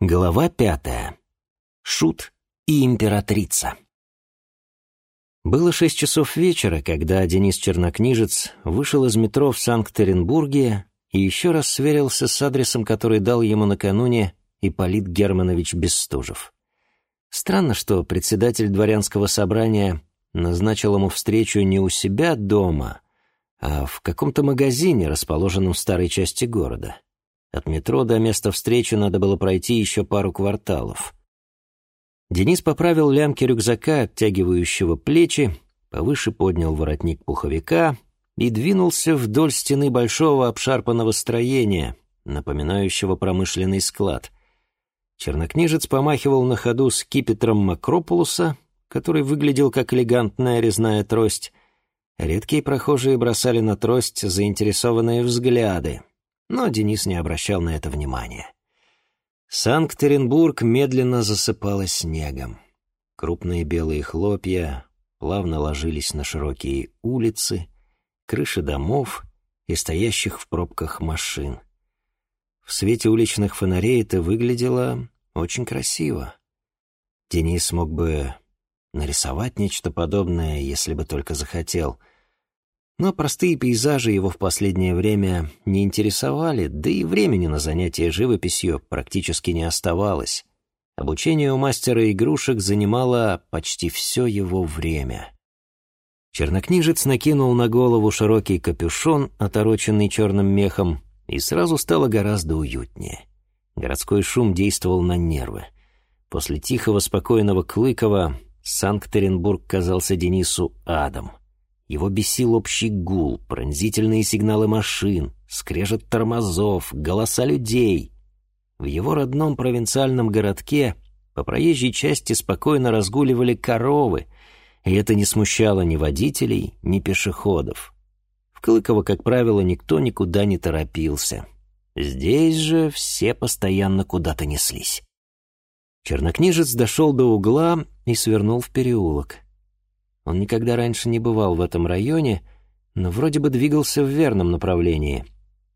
Глава пятая. Шут и императрица. Было шесть часов вечера, когда Денис Чернокнижец вышел из метро в Санкт-Петербурге и еще раз сверился с адресом, который дал ему накануне Ипполит Германович Бестужев. Странно, что председатель дворянского собрания назначил ему встречу не у себя дома, а в каком-то магазине, расположенном в старой части города. От метро до места встречи надо было пройти еще пару кварталов. Денис поправил лямки рюкзака, оттягивающего плечи, повыше поднял воротник пуховика и двинулся вдоль стены большого обшарпанного строения, напоминающего промышленный склад. Чернокнижец помахивал на ходу скипетром Макропулуса, который выглядел как элегантная резная трость. Редкие прохожие бросали на трость заинтересованные взгляды но Денис не обращал на это внимания. Санкт-Петербург медленно засыпало снегом. Крупные белые хлопья плавно ложились на широкие улицы, крыши домов и стоящих в пробках машин. В свете уличных фонарей это выглядело очень красиво. Денис мог бы нарисовать нечто подобное, если бы только захотел — но простые пейзажи его в последнее время не интересовали, да и времени на занятия живописью практически не оставалось. Обучение у мастера игрушек занимало почти все его время. Чернокнижец накинул на голову широкий капюшон, отороченный черным мехом, и сразу стало гораздо уютнее. Городской шум действовал на нервы. После тихого, спокойного Клыкова Санкт-Петербург казался Денису адом — его бесил общий гул, пронзительные сигналы машин, скрежет тормозов, голоса людей. В его родном провинциальном городке по проезжей части спокойно разгуливали коровы, и это не смущало ни водителей, ни пешеходов. В Клыково, как правило, никто никуда не торопился. Здесь же все постоянно куда-то неслись. Чернокнижец дошел до угла и свернул в переулок. Он никогда раньше не бывал в этом районе, но вроде бы двигался в верном направлении.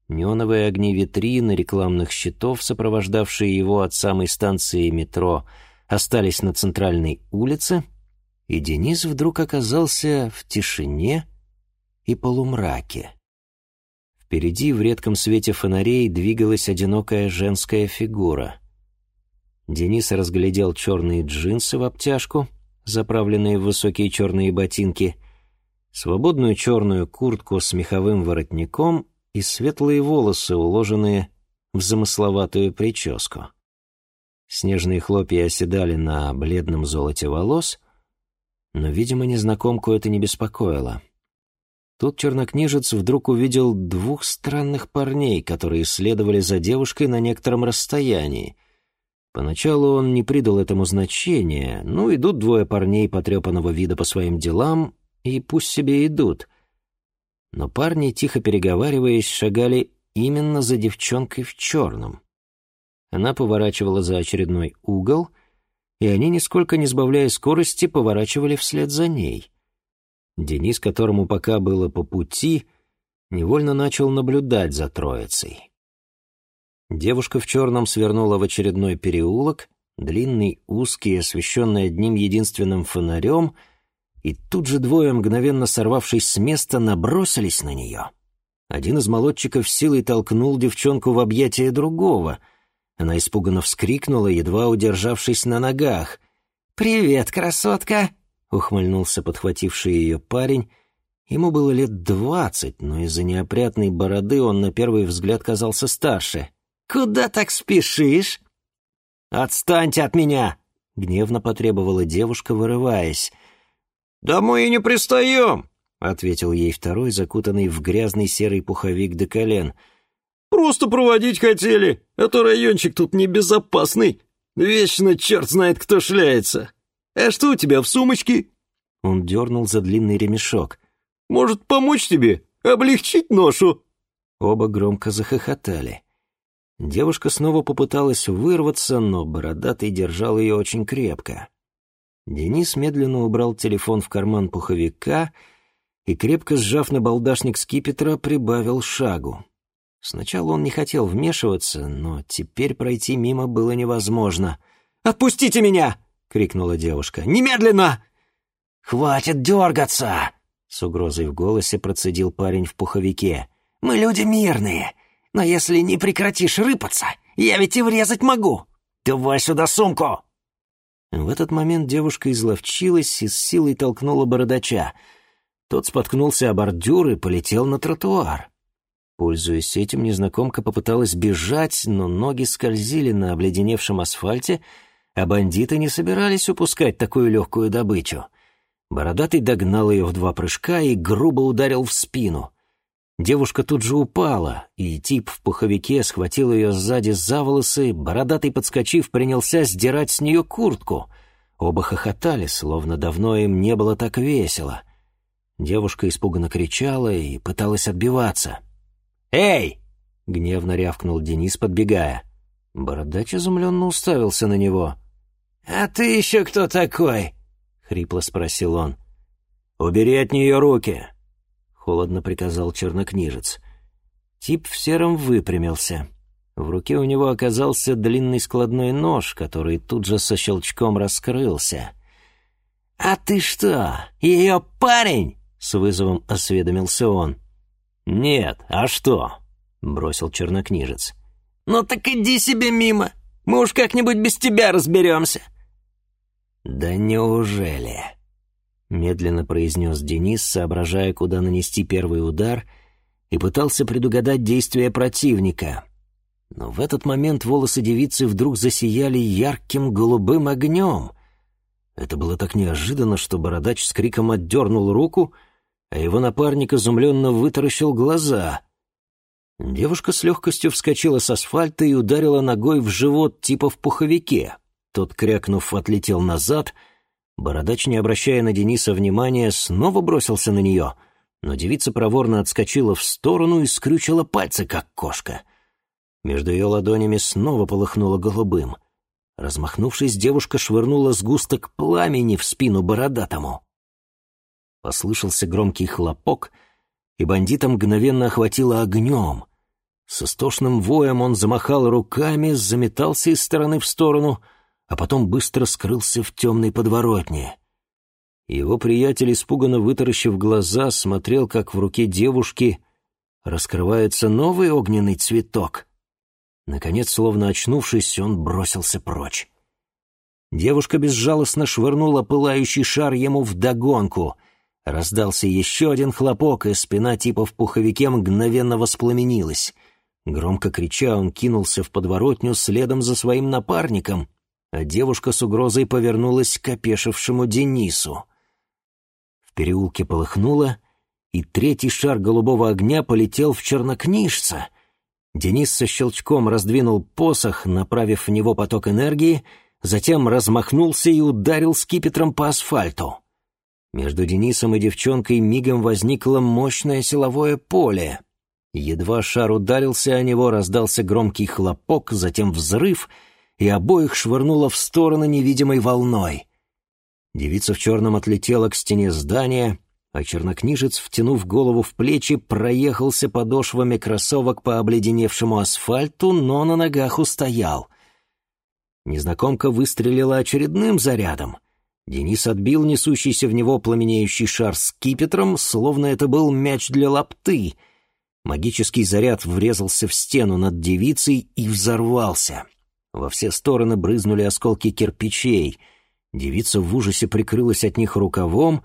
Неоновые огни витрин и рекламных щитов, сопровождавшие его от самой станции метро, остались на центральной улице, и Денис вдруг оказался в тишине и полумраке. Впереди в редком свете фонарей двигалась одинокая женская фигура. Денис разглядел черные джинсы в обтяжку — заправленные в высокие черные ботинки, свободную черную куртку с меховым воротником и светлые волосы, уложенные в замысловатую прическу. Снежные хлопья оседали на бледном золоте волос, но, видимо, незнакомку это не беспокоило. Тут чернокнижец вдруг увидел двух странных парней, которые следовали за девушкой на некотором расстоянии — Поначалу он не придал этому значения. Ну, идут двое парней потрепанного вида по своим делам, и пусть себе идут. Но парни, тихо переговариваясь, шагали именно за девчонкой в черном. Она поворачивала за очередной угол, и они, нисколько не сбавляя скорости, поворачивали вслед за ней. Денис, которому пока было по пути, невольно начал наблюдать за троицей. Девушка в черном свернула в очередной переулок, длинный, узкий, освещенный одним единственным фонарем, и тут же двое, мгновенно сорвавшись с места, набросились на нее. Один из молодчиков силой толкнул девчонку в объятия другого. Она испуганно вскрикнула, едва удержавшись на ногах. «Привет, красотка!» — ухмыльнулся подхвативший ее парень. Ему было лет двадцать, но из-за неопрятной бороды он на первый взгляд казался старше. «Куда так спешишь?» «Отстаньте от меня!» — гневно потребовала девушка, вырываясь. «Да мы и не пристаем!» — ответил ей второй, закутанный в грязный серый пуховик до колен. «Просто проводить хотели, а то райончик тут небезопасный. Вечно черт знает кто шляется. А что у тебя в сумочке?» Он дернул за длинный ремешок. «Может, помочь тебе? Облегчить ношу?» Оба громко захохотали. Девушка снова попыталась вырваться, но бородатый держал ее очень крепко. Денис медленно убрал телефон в карман пуховика и, крепко сжав на балдашник скипетра, прибавил шагу. Сначала он не хотел вмешиваться, но теперь пройти мимо было невозможно. «Отпустите меня!» — крикнула девушка. «Немедленно!» «Хватит дергаться!» — с угрозой в голосе процедил парень в пуховике. «Мы люди мирные, но если не прекратишь рыпаться, я ведь и врезать могу! Давай сюда сумку!» В этот момент девушка изловчилась и с силой толкнула бородача. Тот споткнулся о бордюр и полетел на тротуар. Пользуясь этим, незнакомка попыталась бежать, но ноги скользили на обледеневшем асфальте, а бандиты не собирались упускать такую легкую добычу. Бородатый догнал ее в два прыжка и грубо ударил в спину. Девушка тут же упала, и тип в пуховике схватил ее сзади за волосы, бородатый, подскочив, принялся сдирать с нее куртку. Оба хохотали, словно давно им не было так весело. Девушка испуганно кричала и пыталась отбиваться. «Эй!» — гневно рявкнул Денис, подбегая. Бородач изумленно уставился на него. «А ты еще кто такой?» — хрипло спросил он. «Убери от нее руки!» Холодно приказал чернокнижец. Тип в сером выпрямился. В руке у него оказался длинный складной нож, который тут же со щелчком раскрылся. «А ты что, ее парень?» — с вызовом осведомился он. «Нет, а что?» — бросил чернокнижец. «Ну так иди себе мимо. Мы уж как-нибудь без тебя разберемся». «Да неужели?» Медленно произнес Денис, соображая, куда нанести первый удар, и пытался предугадать действия противника. Но в этот момент волосы девицы вдруг засияли ярким голубым огнем. Это было так неожиданно, что бородач с криком отдернул руку, а его напарник изумленно вытаращил глаза. Девушка с легкостью вскочила с асфальта и ударила ногой в живот типа в пуховике. Тот, крякнув, отлетел назад — Бородач, не обращая на Дениса внимания, снова бросился на нее, но девица проворно отскочила в сторону и скрючила пальцы, как кошка. Между ее ладонями снова полыхнуло голубым. Размахнувшись, девушка швырнула сгусток пламени в спину бородатому. Послышался громкий хлопок, и бандита мгновенно охватило огнем. С истошным воем он замахал руками, заметался из стороны в сторону — а потом быстро скрылся в темной подворотне. Его приятель, испуганно вытаращив глаза, смотрел, как в руке девушки раскрывается новый огненный цветок. Наконец, словно очнувшись, он бросился прочь. Девушка безжалостно швырнула пылающий шар ему вдогонку. Раздался еще один хлопок, и спина типа в пуховике мгновенно воспламенилась. Громко крича, он кинулся в подворотню следом за своим напарником — а девушка с угрозой повернулась к опешившему Денису. В переулке полыхнуло, и третий шар голубого огня полетел в чернокнижца. Денис со щелчком раздвинул посох, направив в него поток энергии, затем размахнулся и ударил скипетром по асфальту. Между Денисом и девчонкой мигом возникло мощное силовое поле. Едва шар ударился о него, раздался громкий хлопок, затем взрыв — и обоих швырнуло в стороны невидимой волной. Девица в черном отлетела к стене здания, а чернокнижец, втянув голову в плечи, проехался подошвами кроссовок по обледеневшему асфальту, но на ногах устоял. Незнакомка выстрелила очередным зарядом. Денис отбил несущийся в него пламенеющий шар с кипетром, словно это был мяч для лапты. Магический заряд врезался в стену над девицей и взорвался — во все стороны брызнули осколки кирпичей. Девица в ужасе прикрылась от них рукавом,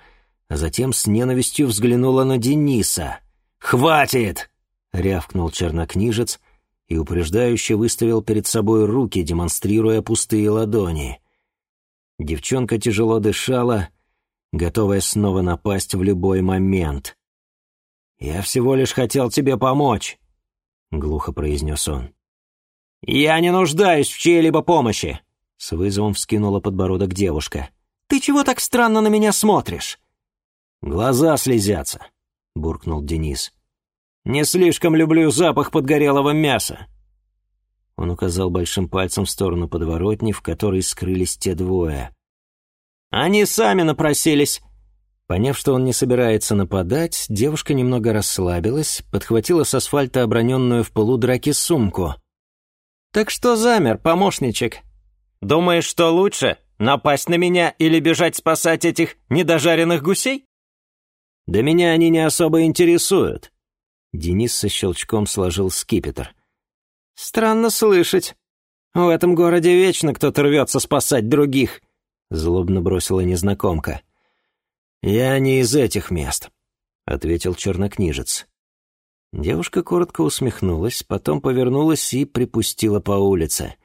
а затем с ненавистью взглянула на Дениса. «Хватит!» — рявкнул чернокнижец и упреждающе выставил перед собой руки, демонстрируя пустые ладони. Девчонка тяжело дышала, готовая снова напасть в любой момент. «Я всего лишь хотел тебе помочь», — глухо произнес он. «Я не нуждаюсь в чьей-либо помощи!» С вызовом вскинула подбородок девушка. «Ты чего так странно на меня смотришь?» «Глаза слезятся», — буркнул Денис. «Не слишком люблю запах подгорелого мяса». Он указал большим пальцем в сторону подворотни, в которой скрылись те двое. «Они сами напросились!» Поняв, что он не собирается нападать, девушка немного расслабилась, подхватила с асфальта оброненную в полудраке сумку. «Так что замер, помощничек? Думаешь, что лучше, напасть на меня или бежать спасать этих недожаренных гусей?» «Да меня они не особо интересуют». Денис со щелчком сложил скипетр. «Странно слышать. В этом городе вечно кто-то рвется спасать других», — злобно бросила незнакомка. «Я не из этих мест», — ответил чернокнижец. Девушка коротко усмехнулась, потом повернулась и припустила по улице.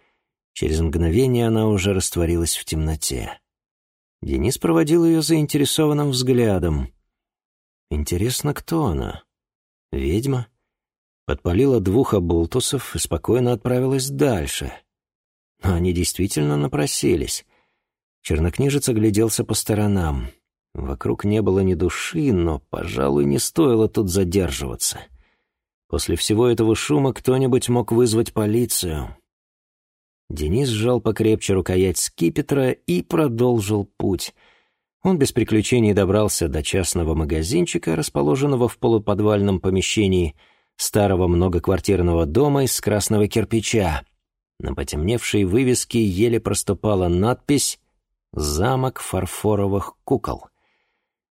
Через мгновение она уже растворилась в темноте. Денис проводил ее заинтересованным взглядом. «Интересно, кто она? Ведьма?» Подпалила двух оболтусов и спокойно отправилась дальше. Но они действительно напросились. Чернокнижец огляделся по сторонам. Вокруг не было ни души, но, пожалуй, не стоило тут задерживаться. После всего этого шума кто-нибудь мог вызвать полицию. Денис сжал покрепче рукоять скипетра и продолжил путь. Он без приключений добрался до частного магазинчика, расположенного в полуподвальном помещении старого многоквартирного дома из красного кирпича. На потемневшей вывеске еле проступала надпись «Замок фарфоровых кукол».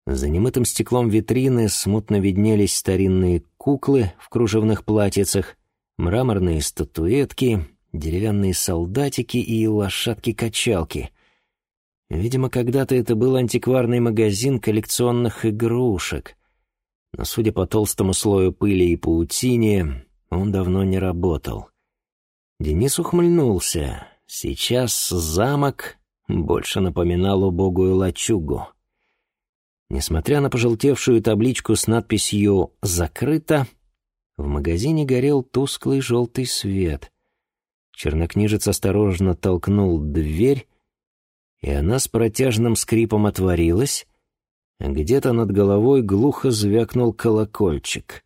За немытым стеклом витрины смутно виднелись старинные куклы в кружевных платьицах, мраморные статуэтки, деревянные солдатики и лошадки-качалки. Видимо, когда-то это был антикварный магазин коллекционных игрушек. Но, судя по толстому слою пыли и паутине, он давно не работал. Денис ухмыльнулся. Сейчас замок больше напоминал убогую лачугу. Несмотря на пожелтевшую табличку с надписью «Закрыто», в магазине горел тусклый желтый свет. Чернокнижец осторожно толкнул дверь, и она с протяжным скрипом отворилась, а где-то над головой глухо звякнул колокольчик.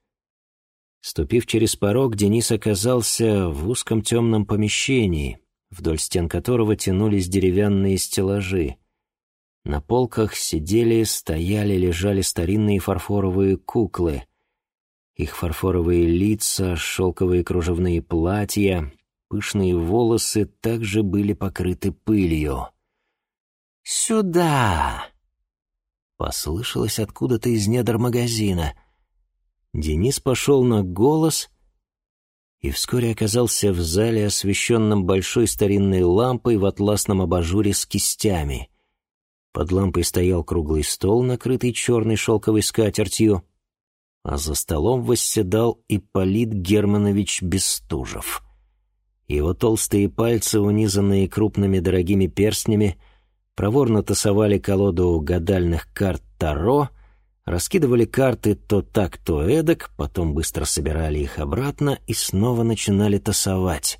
Ступив через порог, Денис оказался в узком темном помещении, вдоль стен которого тянулись деревянные стеллажи — на полках сидели, стояли, лежали старинные фарфоровые куклы. Их фарфоровые лица, шелковые кружевные платья, пышные волосы также были покрыты пылью. «Сюда!» Послышалось откуда-то из недр магазина. Денис пошел на голос и вскоре оказался в зале, освещенном большой старинной лампой в атласном абажуре с кистями — под лампой стоял круглый стол, накрытый черной шелковой скатертью, а за столом восседал Ипполит Германович Бестужев. Его толстые пальцы, унизанные крупными дорогими перстнями, проворно тасовали колоду гадальных карт Таро, раскидывали карты то так, то эдак, потом быстро собирали их обратно и снова начинали тасовать.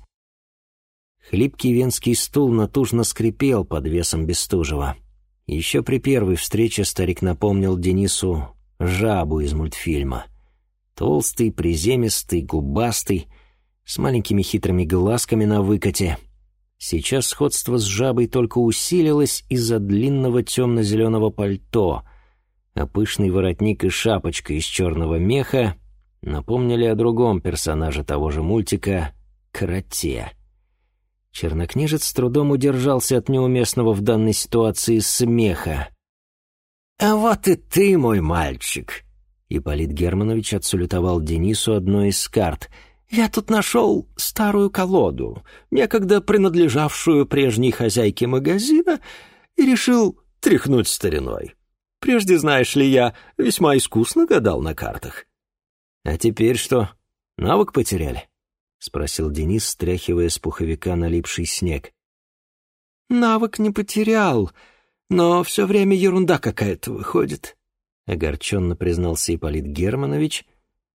Хлипкий венский стул натужно скрипел под весом Бестужева — еще при первой встрече старик напомнил Денису жабу из мультфильма. Толстый, приземистый, губастый, с маленькими хитрыми глазками на выкате. Сейчас сходство с жабой только усилилось из-за длинного темно-зеленого пальто, а пышный воротник и шапочка из черного меха напомнили о другом персонаже того же мультика — Карате. Чернокнижец с трудом удержался от неуместного в данной ситуации смеха. «А вот и ты, мой мальчик!» Ипполит Германович отсулютовал Денису одной из карт. «Я тут нашел старую колоду, некогда принадлежавшую прежней хозяйке магазина, и решил тряхнуть стариной. Прежде, знаешь ли, я весьма искусно гадал на картах. А теперь что, навык потеряли?» — спросил Денис, стряхивая с пуховика налипший снег. «Навык не потерял, но все время ерунда какая-то выходит», — огорченно признался Ипполит Германович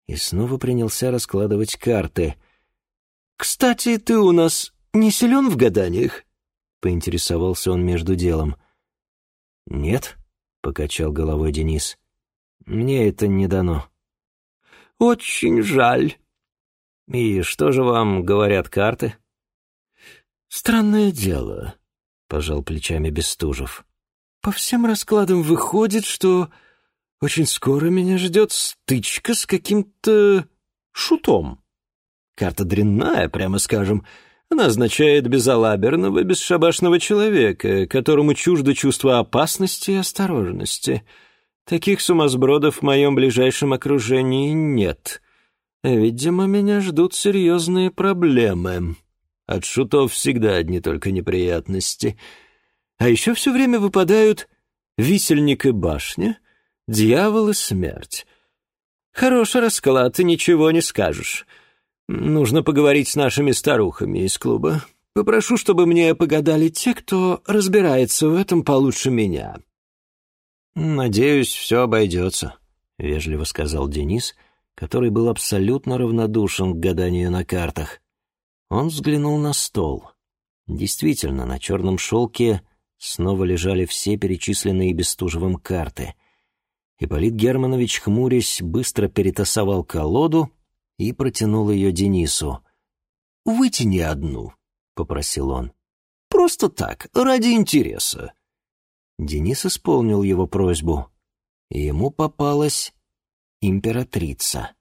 и снова принялся раскладывать карты. «Кстати, ты у нас не силен в гаданиях?» — поинтересовался он между делом. «Нет», — покачал головой Денис, — «мне это не дано». «Очень жаль», «И что же вам говорят карты?» «Странное дело», — пожал плечами Бестужев. «По всем раскладам выходит, что очень скоро меня ждет стычка с каким-то шутом. Карта дрянная, прямо скажем. Она означает безалаберного, бесшабашного человека, которому чуждо чувство опасности и осторожности. Таких сумасбродов в моем ближайшем окружении нет. Видимо, меня ждут серьезные проблемы. От шутов всегда одни только неприятности. А еще все время выпадают висельник и башня, дьявол и смерть. Хороший расклад, и ничего не скажешь. Нужно поговорить с нашими старухами из клуба. Попрошу, чтобы мне погадали те, кто разбирается в этом получше меня». «Надеюсь, все обойдется», — вежливо сказал Денис, который был абсолютно равнодушен к гаданию на картах. Он взглянул на стол. Действительно, на черном шелке снова лежали все перечисленные Бестужевым карты. Ипполит Германович, хмурясь, быстро перетасовал колоду и протянул ее Денису. «Вытяни одну», — попросил он. «Просто так, ради интереса». Денис исполнил его просьбу, и ему попалась императрица.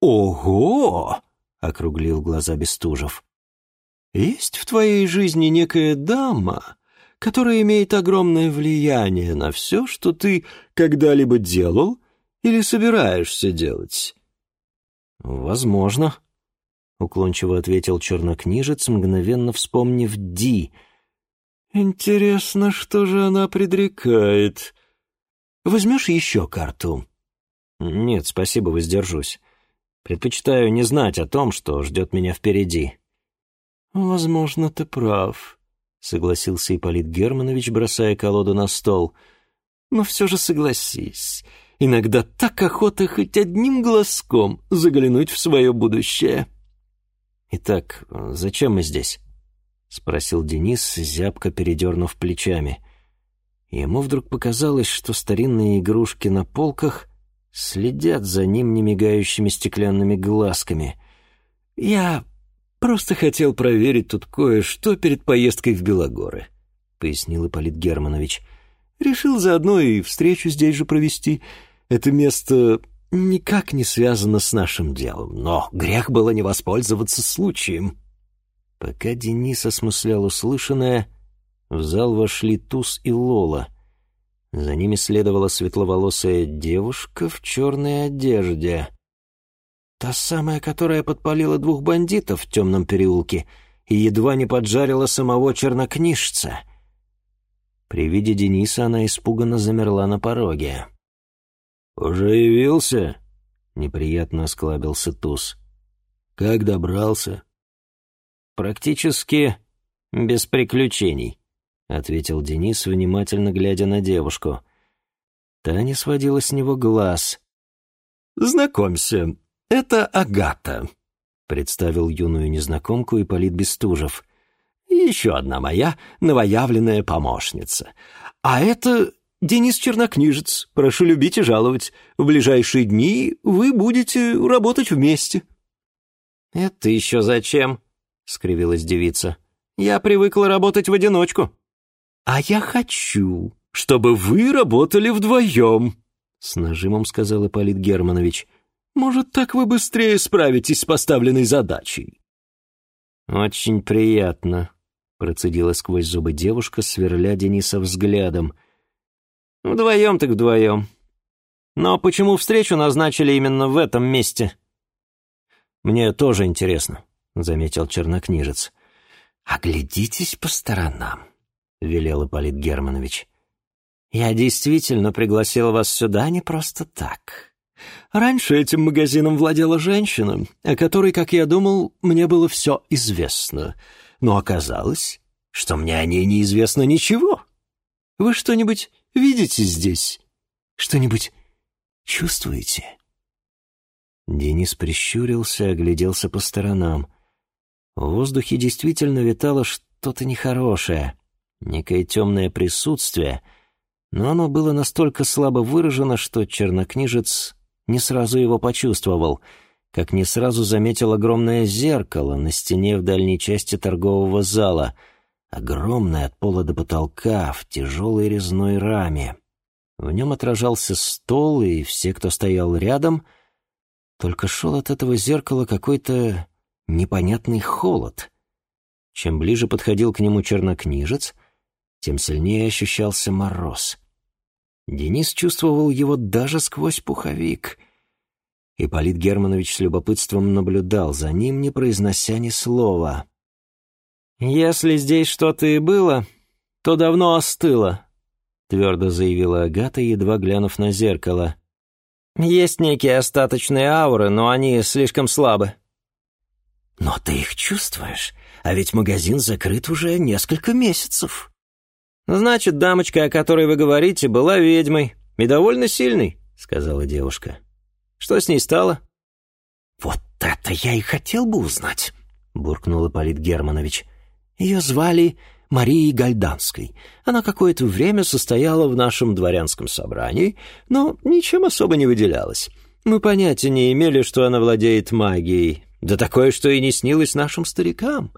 «Ого!» — округлил глаза Бестужев. «Есть в твоей жизни некая дама, которая имеет огромное влияние на все, что ты когда-либо делал или собираешься делать. «Возможно», — уклончиво ответил чернокнижец, мгновенно вспомнив Ди. «Интересно, что же она предрекает? Возьмешь еще карту?» «Нет, спасибо, воздержусь. Предпочитаю не знать о том, что ждет меня впереди». «Возможно, ты прав», — согласился Ипполит Германович, бросая колоду на стол. «Но все же согласись». Иногда так охота хоть одним глазком заглянуть в свое будущее. «Итак, зачем мы здесь?» — спросил Денис, зябко передернув плечами. Ему вдруг показалось, что старинные игрушки на полках следят за ним немигающими стеклянными глазками. «Я просто хотел проверить тут кое-что перед поездкой в Белогоры», — пояснил Ипполит Германович. «Решил заодно и встречу здесь же провести». Это место никак не связано с нашим делом, но грех было не воспользоваться случаем». Пока Денис осмыслял услышанное, в зал вошли Туз и Лола. За ними следовала светловолосая девушка в черной одежде. Та самая, которая подпалила двух бандитов в темном переулке и едва не поджарила самого чернокнижца. При виде Дениса она испуганно замерла на пороге. «Уже явился?» — неприятно осклабился Туз. «Как добрался?» «Практически без приключений», — ответил Денис, внимательно глядя на девушку. Та не сводила с него глаз. «Знакомься, это Агата», — представил юную незнакомку Ипполит Бестужев. «Еще одна моя новоявленная помощница. А это Денис Чернокнижец, прошу любить и жаловать. В ближайшие дни вы будете работать вместе». «Это еще зачем?» — скривилась девица. «Я привыкла работать в одиночку». «А я хочу, чтобы вы работали вдвоем», — с нажимом сказал Ипполит Германович. «Может, так вы быстрее справитесь с поставленной задачей?» «Очень приятно», — процедила сквозь зубы девушка, сверля Дениса взглядом — Вдвоем так вдвоем. Но почему встречу назначили именно в этом месте? Мне тоже интересно, заметил чернокнижец. Оглядитесь по сторонам, велел Ипполит Германович. Я действительно пригласил вас сюда не просто так. Раньше этим магазином владела женщина, о которой, как я думал, мне было все известно. Но оказалось, что мне о ней неизвестно ничего. Вы что-нибудь видите здесь? Что-нибудь чувствуете?» Денис прищурился, огляделся по сторонам. В воздухе действительно витало что-то нехорошее, некое темное присутствие, но оно было настолько слабо выражено, что чернокнижец не сразу его почувствовал, как не сразу заметил огромное зеркало на стене в дальней части торгового зала — огромная от пола до потолка, в тяжелой резной раме. В нем отражался стол и все, кто стоял рядом, только шел от этого зеркала какой-то непонятный холод. Чем ближе подходил к нему чернокнижец, тем сильнее ощущался мороз. Денис чувствовал его даже сквозь пуховик. Ипполит Германович с любопытством наблюдал за ним, не произнося ни слова. «Если здесь что-то и было, то давно остыло», — твердо заявила Агата, едва глянув на зеркало. «Есть некие остаточные ауры, но они слишком слабы». «Но ты их чувствуешь, а ведь магазин закрыт уже несколько месяцев». «Значит, дамочка, о которой вы говорите, была ведьмой и довольно сильной», — сказала девушка. «Что с ней стало?» «Вот это я и хотел бы узнать», — буркнул Ипполит Германович. Ее звали Марией Гальданской. Она какое-то время состояла в нашем дворянском собрании, но ничем особо не выделялась. Мы понятия не имели, что она владеет магией, да такое, что и не снилось нашим старикам.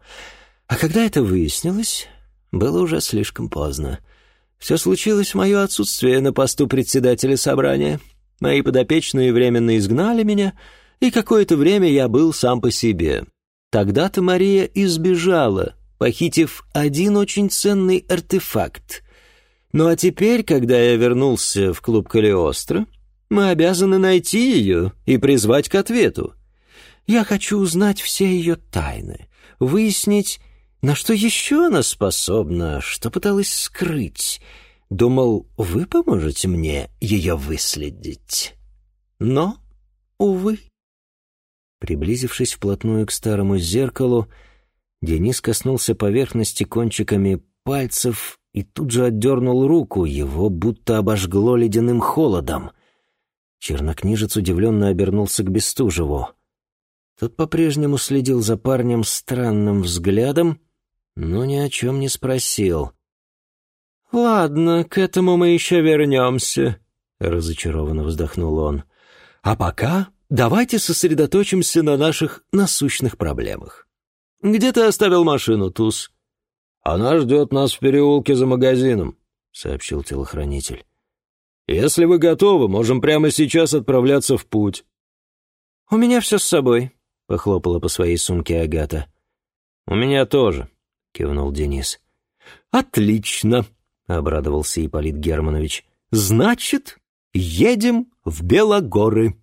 А когда это выяснилось, было уже слишком поздно. Все случилось в мое отсутствие на посту председателя собрания. Мои подопечные временно изгнали меня, и какое-то время я был сам по себе. Тогда-то Мария избежала похитив один очень ценный артефакт. Ну а теперь, когда я вернулся в клуб Калиостро, мы обязаны найти ее и призвать к ответу. Я хочу узнать все ее тайны, выяснить, на что еще она способна, что пыталась скрыть. Думал, вы поможете мне ее выследить. Но, увы. Приблизившись вплотную к старому зеркалу, Денис коснулся поверхности кончиками пальцев и тут же отдернул руку, его будто обожгло ледяным холодом. Чернокнижец удивленно обернулся к Бестужеву. Тот по-прежнему следил за парнем странным взглядом, но ни о чем не спросил. «Ладно, к этому мы еще вернемся», — разочарованно вздохнул он. «А пока давайте сосредоточимся на наших насущных проблемах. «Где ты оставил машину, Туз?» «Она ждет нас в переулке за магазином», — сообщил телохранитель. «Если вы готовы, можем прямо сейчас отправляться в путь». «У меня все с собой», — похлопала по своей сумке Агата. «У меня тоже», — кивнул Денис. «Отлично», — обрадовался Ипполит Германович. «Значит, едем в Белогоры».